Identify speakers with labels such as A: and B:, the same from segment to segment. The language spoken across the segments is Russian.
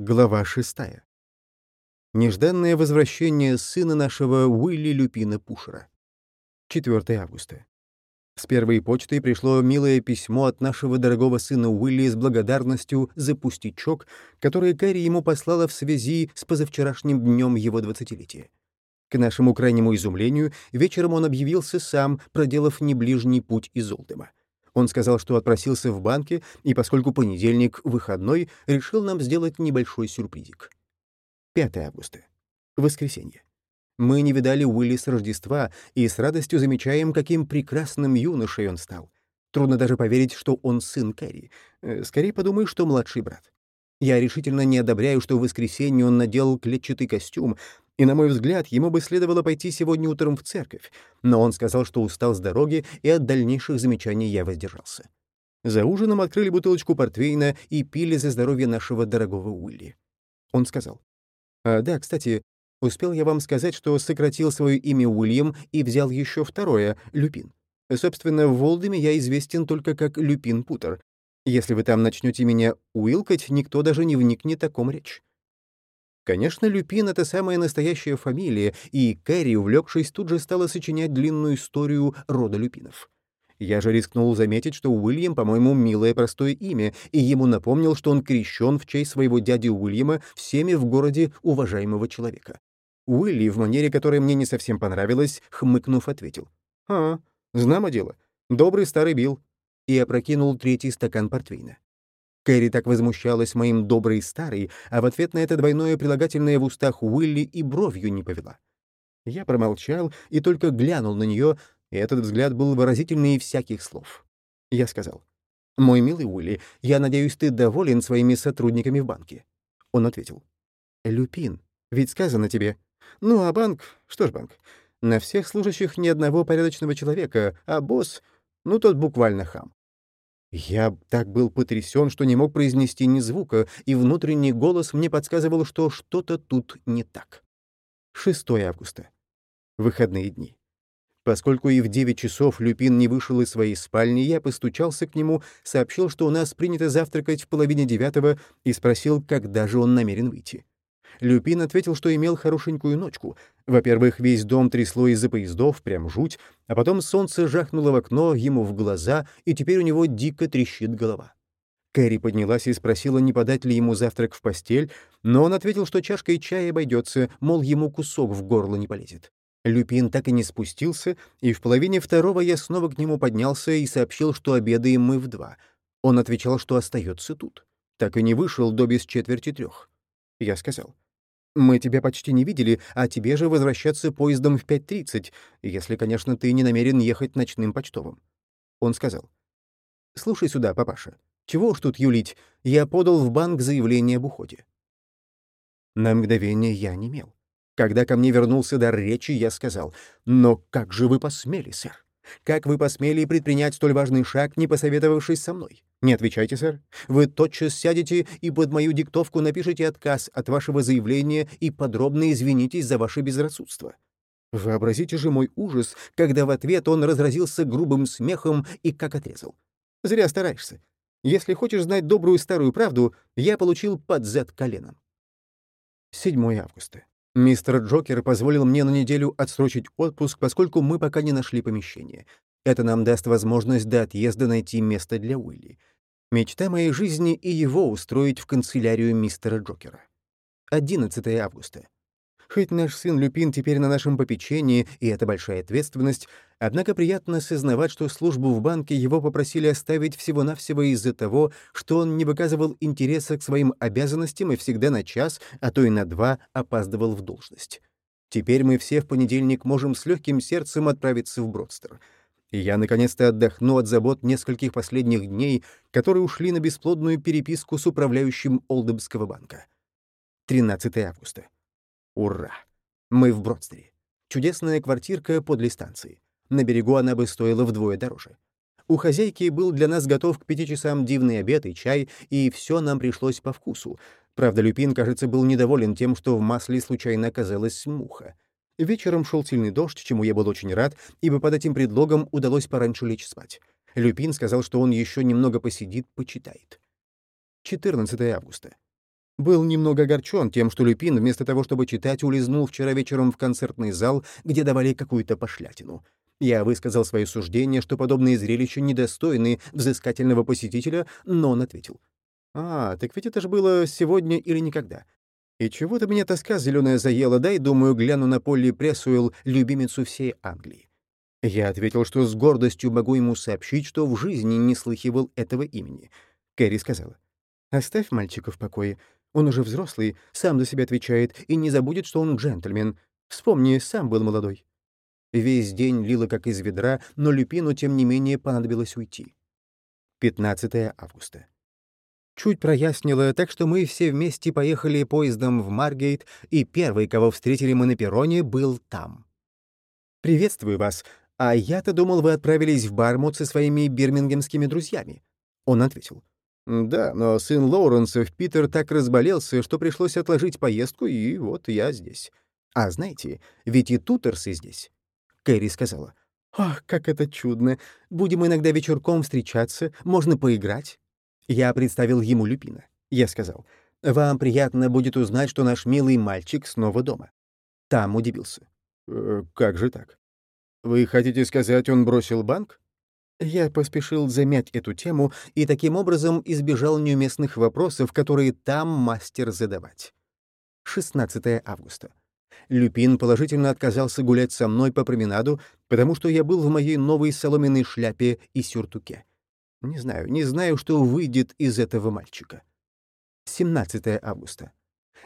A: Глава 6. Нежданное возвращение сына нашего Уилли Люпина Пушера. 4 августа. С первой почты пришло милое письмо от нашего дорогого сына Уилли с благодарностью за пустячок, который Кэрри ему послала в связи с позавчерашним днем его двадцатилетия. К нашему крайнему изумлению, вечером он объявился сам, проделав неближний путь из Олдема. Он сказал, что отпросился в банке, и поскольку понедельник — выходной, решил нам сделать небольшой сюрпризик. 5 августа. Воскресенье. Мы не видали Уилли с Рождества и с радостью замечаем, каким прекрасным юношей он стал. Трудно даже поверить, что он сын Кэрри. Э, скорее подумай, что младший брат. Я решительно не одобряю, что в воскресенье он надел клетчатый костюм, и, на мой взгляд, ему бы следовало пойти сегодня утром в церковь, но он сказал, что устал с дороги, и от дальнейших замечаний я воздержался. За ужином открыли бутылочку портвейна и пили за здоровье нашего дорогого Уилли. Он сказал, «А, «Да, кстати, успел я вам сказать, что сократил свое имя Уильям и взял еще второе — Люпин. Собственно, в Волдеме я известен только как Люпин Путер. Если вы там начнете меня уилкать, никто даже не вникнет о ком речь. Конечно, Люпин — это самая настоящая фамилия, и Кэрри, увлекшись, тут же стала сочинять длинную историю рода Люпинов. Я же рискнул заметить, что Уильям, по-моему, милое простое имя, и ему напомнил, что он крещен в честь своего дяди Уильяма всеми в городе уважаемого человека. Уилли, в манере, которая мне не совсем понравилась, хмыкнув, ответил. «А, знамо дело. Добрый старый Билл». И опрокинул третий стакан портвейна. Кэрри так возмущалась моим добрый старый, а в ответ на это двойное прилагательное в устах Уилли и бровью не повела. Я промолчал и только глянул на нее, и этот взгляд был выразительнее всяких слов. Я сказал, «Мой милый Уилли, я надеюсь, ты доволен своими сотрудниками в банке?» Он ответил, «Люпин, ведь сказано тебе». «Ну, а банк? Что ж банк? На всех служащих ни одного порядочного человека, а босс, ну, тот буквально хам. Я так был потрясен, что не мог произнести ни звука, и внутренний голос мне подсказывал, что что-то тут не так. 6 августа. Выходные дни. Поскольку и в 9 часов Люпин не вышел из своей спальни, я постучался к нему, сообщил, что у нас принято завтракать в половине девятого, и спросил, когда же он намерен выйти. Люпин ответил, что имел хорошенькую ночку. Во-первых, весь дом трясло из-за поездов, прям жуть, а потом солнце жахнуло в окно ему в глаза, и теперь у него дико трещит голова. Кэрри поднялась и спросила, не подать ли ему завтрак в постель, но он ответил, что чашкой чая обойдется, мол, ему кусок в горло не полезет. Люпин так и не спустился, и в половине второго я снова к нему поднялся и сообщил, что обедаем мы в два. Он отвечал, что остается тут. Так и не вышел до без четверти трех. Я сказал, «Мы тебя почти не видели, а тебе же возвращаться поездом в 5.30, если, конечно, ты не намерен ехать ночным почтовым». Он сказал, «Слушай сюда, папаша, чего уж тут юлить, я подал в банк заявление об уходе». На мгновение я немел. Когда ко мне вернулся дар речи, я сказал, «Но как же вы посмели, сэр? Как вы посмели предпринять столь важный шаг, не посоветовавшись со мной? Не отвечайте, сэр. Вы тотчас сядете и под мою диктовку напишите отказ от вашего заявления и подробно извинитесь за ваше безрассудство. Вообразите же мой ужас, когда в ответ он разразился грубым смехом и как отрезал. Зря стараешься. Если хочешь знать добрую старую правду, я получил под зад коленом. 7 августа. Мистер Джокер позволил мне на неделю отсрочить отпуск, поскольку мы пока не нашли помещение. Это нам даст возможность до отъезда найти место для Уилли. Мечта моей жизни и его устроить в канцелярию мистера Джокера. 11 августа. Хоть наш сын Люпин теперь на нашем попечении, и это большая ответственность, однако приятно сознавать, что службу в банке его попросили оставить всего-навсего из-за того, что он не выказывал интереса к своим обязанностям и всегда на час, а то и на два опаздывал в должность. Теперь мы все в понедельник можем с легким сердцем отправиться в Бродстер. И я наконец-то отдохну от забот нескольких последних дней, которые ушли на бесплодную переписку с управляющим Олдемского банка. 13 августа. Ура! Мы в Бродстере. Чудесная квартирка подле станции. На берегу она бы стоила вдвое дороже. У хозяйки был для нас готов к пяти часам дивный обед и чай, и все нам пришлось по вкусу. Правда, Люпин, кажется, был недоволен тем, что в масле случайно оказалась муха. Вечером шел сильный дождь, чему я был очень рад, ибо под этим предлогом удалось пораньше лечь спать. Люпин сказал, что он еще немного посидит, почитает. 14 августа. Был немного огорчен тем, что Люпин, вместо того, чтобы читать, улизнул вчера вечером в концертный зал, где давали какую-то пошлятину. Я высказал свое суждение, что подобные зрелища недостойны взыскательного посетителя, но он ответил. «А, так ведь это же было сегодня или никогда. И чего-то меня тоска зеленая заела, дай, думаю, гляну на Полли Прессуэлл, любимицу всей Англии». Я ответил, что с гордостью могу ему сообщить, что в жизни не слыхивал этого имени. Кэрри сказала. «Оставь мальчика в покое. Он уже взрослый, сам за себя отвечает и не забудет, что он джентльмен. Вспомни, сам был молодой». Весь день лило как из ведра, но Люпину, тем не менее, понадобилось уйти. 15 августа. Чуть прояснило, так что мы все вместе поехали поездом в Маргейт, и первый, кого встретили мы на перроне, был там. «Приветствую вас. А я-то думал, вы отправились в Бармут со своими бирмингемскими друзьями». Он ответил. «Да, но сын Лоуренсов, Питер, так разболелся, что пришлось отложить поездку, и вот я здесь. А знаете, ведь и Тутерсы здесь. Кэрри сказала. «Ах, как это чудно! Будем иногда вечерком встречаться, можно поиграть». Я представил ему Люпина. Я сказал, «Вам приятно будет узнать, что наш милый мальчик снова дома». Там удивился. «Э, «Как же так? Вы хотите сказать, он бросил банк?» Я поспешил замять эту тему и таким образом избежал неуместных вопросов, которые там мастер задавать. 16 августа. Люпин положительно отказался гулять со мной по променаду, потому что я был в моей новой соломенной шляпе и сюртуке. Не знаю, не знаю, что выйдет из этого мальчика. 17 августа.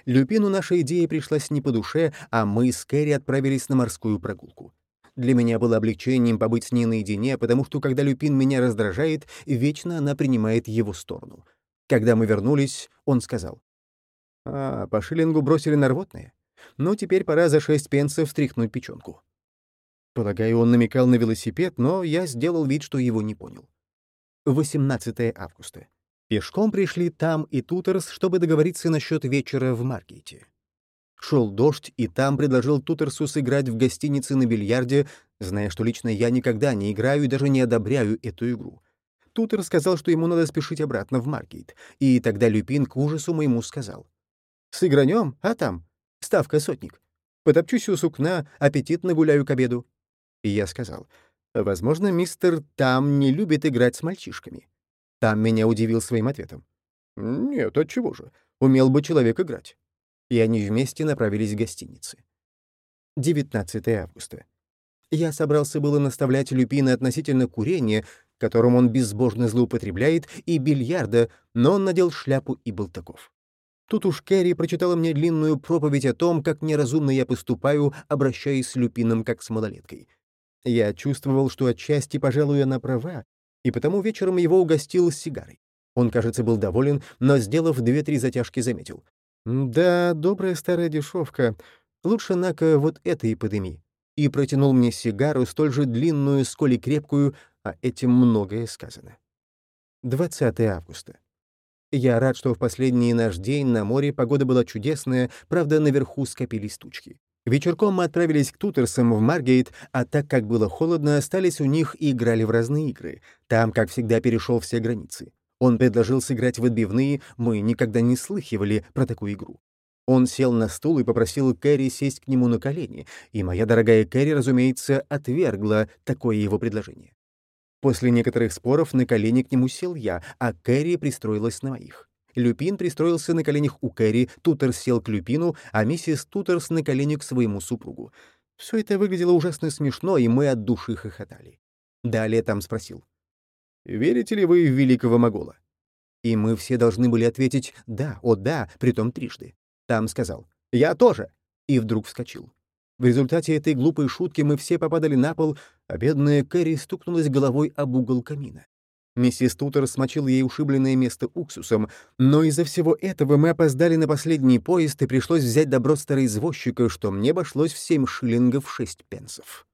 A: Люпину наша идея пришлась не по душе, а мы с Кэрри отправились на морскую прогулку. Для меня было облегчением побыть с ней наедине, потому что, когда Люпин меня раздражает, вечно она принимает его сторону. Когда мы вернулись, он сказал. «А, по шиллингу бросили на рвотное? но теперь пора за шесть пенсов встряхнуть печенку. Полагаю, он намекал на велосипед, но я сделал вид, что его не понял. 18 августа. Пешком пришли там и Тутерс, чтобы договориться насчет вечера в Маркете. Шел дождь, и там предложил Тутерсу сыграть в гостинице на бильярде, зная, что лично я никогда не играю и даже не одобряю эту игру. Тутер сказал, что ему надо спешить обратно в Маркет, и тогда Люпин к ужасу моему сказал. «Сыгранем, а там? Ставка сотник. Потопчусь у сукна, аппетитно гуляю к обеду. И я сказал, возможно, мистер Там не любит играть с мальчишками. Там меня удивил своим ответом. Нет, отчего же? Умел бы человек играть. И они вместе направились к гостинице. 19 августа. Я собрался было наставлять Люпина относительно курения, которым он безбожно злоупотребляет, и бильярда, но он надел шляпу и был таков. Тут уж Кэрри прочитала мне длинную проповедь о том, как неразумно я поступаю, обращаясь с Люпином как с малолеткой. Я чувствовал, что отчасти, пожалуй, она права, и потому вечером его угостил сигарой. Он, кажется, был доволен, но, сделав две-три затяжки, заметил. «Да, добрая старая дешевка. Лучше, нака, вот это и подыми». И протянул мне сигару, столь же длинную, сколь и крепкую, а этим многое сказано. 20 августа. Я рад, что в последний наш день на море погода была чудесная, правда, наверху скопились тучки. Вечерком мы отправились к Тутерсам в Маргейт, а так как было холодно, остались у них и играли в разные игры. Там, как всегда, перешел все границы. Он предложил сыграть в отбивные, мы никогда не слыхивали про такую игру. Он сел на стул и попросил Кэрри сесть к нему на колени, и моя дорогая Кэрри, разумеется, отвергла такое его предложение. После некоторых споров на колени к нему сел я, а Кэрри пристроилась на моих. Люпин пристроился на коленях у Кэрри, Тутерс сел к Люпину, а миссис Тутерс на колени к своему супругу. Все это выглядело ужасно смешно, и мы от души хохотали. Далее там спросил. «Верите ли вы в великого Могола?» И мы все должны были ответить «да, о да», притом трижды. Там сказал «я тоже», и вдруг вскочил. В результате этой глупой шутки мы все попадали на пол, а бедная Кэрри стукнулась головой об угол камина. Миссис Тутер смочила ей ушибленное место уксусом, но из-за всего этого мы опоздали на последний поезд и пришлось взять добро староизвозчика, что мне обошлось в семь шиллингов шесть пенсов.